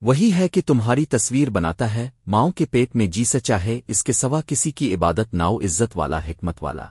وہی ہے کہ تمہاری تصویر بناتا ہے، ماؤں کے پیٹ میں جی سے چاہے اس کے سوا کسی کی عبادت، ناؤ عزت والا، حکمت والا۔